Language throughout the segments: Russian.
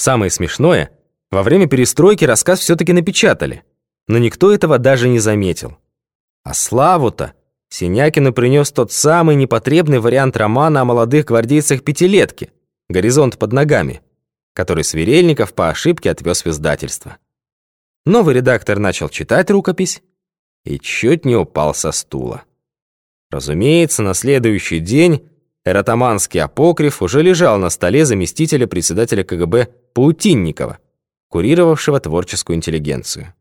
Самое смешное, во время перестройки рассказ все-таки напечатали, но никто этого даже не заметил. А славу-то Синякину принес тот самый непотребный вариант романа о молодых гвардейцах пятилетки «Горизонт под ногами», который Сверельников по ошибке отвез в издательство. Новый редактор начал читать рукопись и чуть не упал со стула. Разумеется, на следующий день эротоманский апокриф уже лежал на столе заместителя председателя КГБ Паутинникова, курировавшего творческую интеллигенцию.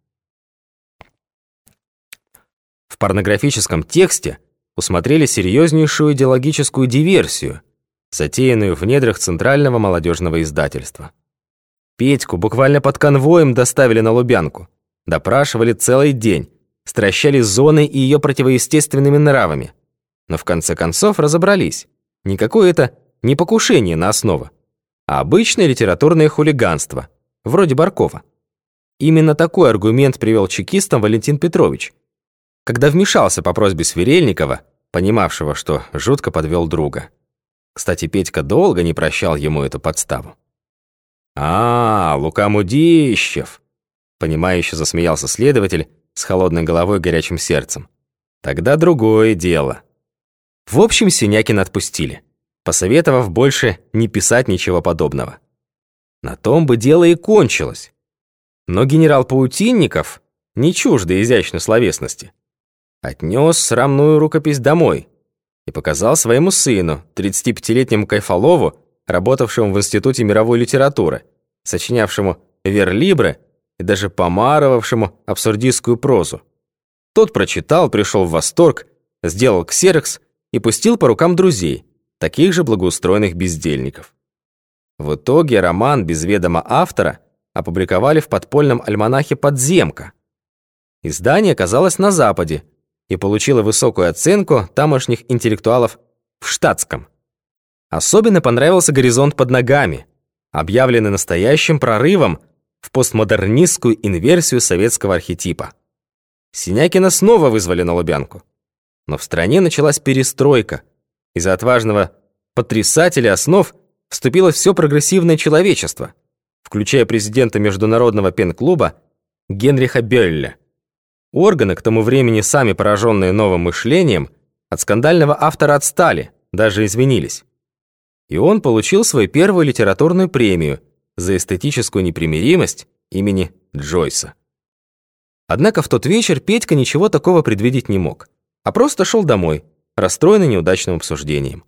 В порнографическом тексте усмотрели серьезнейшую идеологическую диверсию, затеянную в недрах Центрального молодежного издательства. Петьку буквально под конвоем доставили на Лубянку, допрашивали целый день, стращали зоной и ее противоестественными нравами – но в конце концов разобрались. Никакое это не покушение на основу, а обычное литературное хулиганство, вроде Баркова. Именно такой аргумент привел чекистам Валентин Петрович, когда вмешался по просьбе Сверельникова, понимавшего, что жутко подвел друга. Кстати, Петька долго не прощал ему эту подставу. «А, Лука Мудищев!» Понимающе засмеялся следователь с холодной головой и горячим сердцем. «Тогда другое дело». В общем, Синякин отпустили, посоветовав больше не писать ничего подобного. На том бы дело и кончилось. Но генерал Паутинников, не чуждый изящной словесности, отнес срамную рукопись домой и показал своему сыну, 35-летнему Кайфолову, работавшему в Институте мировой литературы, сочинявшему верлибры и даже помарывавшему абсурдистскую прозу. Тот прочитал, пришел в восторг, сделал ксерокс и пустил по рукам друзей, таких же благоустроенных бездельников. В итоге роман без ведома автора опубликовали в подпольном альманахе «Подземка». Издание оказалось на Западе и получило высокую оценку тамошних интеллектуалов в штатском. Особенно понравился «Горизонт под ногами», объявленный настоящим прорывом в постмодернистскую инверсию советского архетипа. Синякина снова вызвали на Лубянку. Но в стране началась перестройка. Из-за отважного потрясателя основ вступило все прогрессивное человечество, включая президента Международного пен-клуба Генриха Бёлля. Органы, к тому времени сами пораженные новым мышлением, от скандального автора отстали, даже извинились. И он получил свою первую литературную премию за эстетическую непримиримость имени Джойса. Однако в тот вечер Петька ничего такого предвидеть не мог а просто шел домой, расстроенный неудачным обсуждением.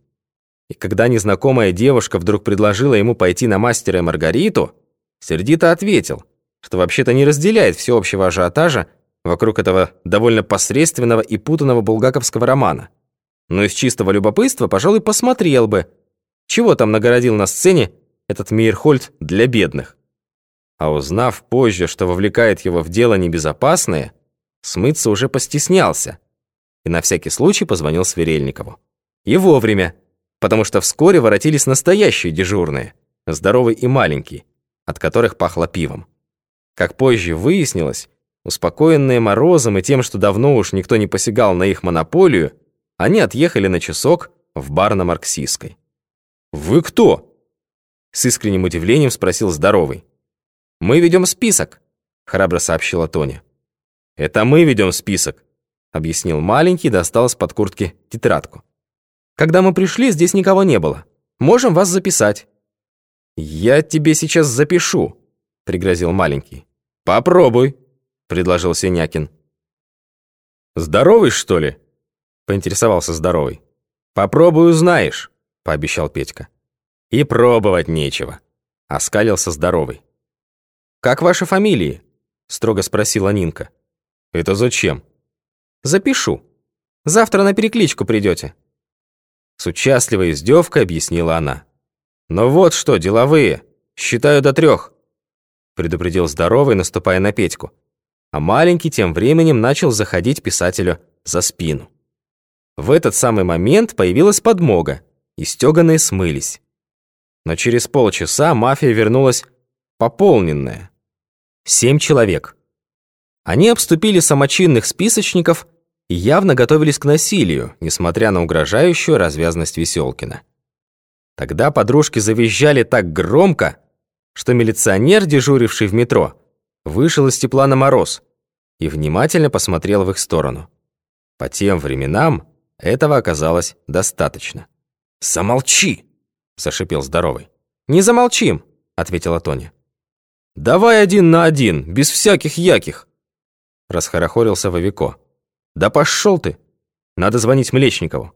И когда незнакомая девушка вдруг предложила ему пойти на мастера и Маргариту, сердито ответил, что вообще-то не разделяет всеобщего ажиотажа вокруг этого довольно посредственного и путанного булгаковского романа. Но из чистого любопытства, пожалуй, посмотрел бы, чего там нагородил на сцене этот Мейерхольд для бедных. А узнав позже, что вовлекает его в дело небезопасное, смыться уже постеснялся – и на всякий случай позвонил Сверельникову. И вовремя, потому что вскоре воротились настоящие дежурные, здоровый и маленький, от которых пахло пивом. Как позже выяснилось, успокоенные морозом и тем, что давно уж никто не посягал на их монополию, они отъехали на часок в бар на Марксистской. «Вы кто?» С искренним удивлением спросил здоровый. «Мы ведем список», — храбро сообщила Тоня. «Это мы ведем список», объяснил маленький и достал из-под куртки тетрадку. «Когда мы пришли, здесь никого не было. Можем вас записать». «Я тебе сейчас запишу», — пригрозил маленький. «Попробуй», — предложил Синякин. «Здоровый, что ли?» — поинтересовался здоровый. «Попробуй узнаешь», — пообещал Петька. «И пробовать нечего», — оскалился здоровый. «Как ваши фамилии?» — строго спросила Нинка. «Это зачем?» Запишу. Завтра на перекличку придете. С участливой издевкой объяснила она. Но вот что, деловые, считаю до трех, предупредил здоровый, наступая на Петьку. А маленький тем временем начал заходить писателю за спину. В этот самый момент появилась подмога, и стёганые смылись. Но через полчаса мафия вернулась пополненная. Семь человек. Они обступили самочинных списочников и явно готовились к насилию, несмотря на угрожающую развязность Веселкина. Тогда подружки завизжали так громко, что милиционер, дежуривший в метро, вышел из тепла на мороз и внимательно посмотрел в их сторону. По тем временам этого оказалось достаточно. «Замолчи!» – зашипел здоровый. «Не замолчим!» – ответила Тоня. «Давай один на один, без всяких яких!» Расхорохорился Вовико. «Да пошел ты! Надо звонить Млечникову!»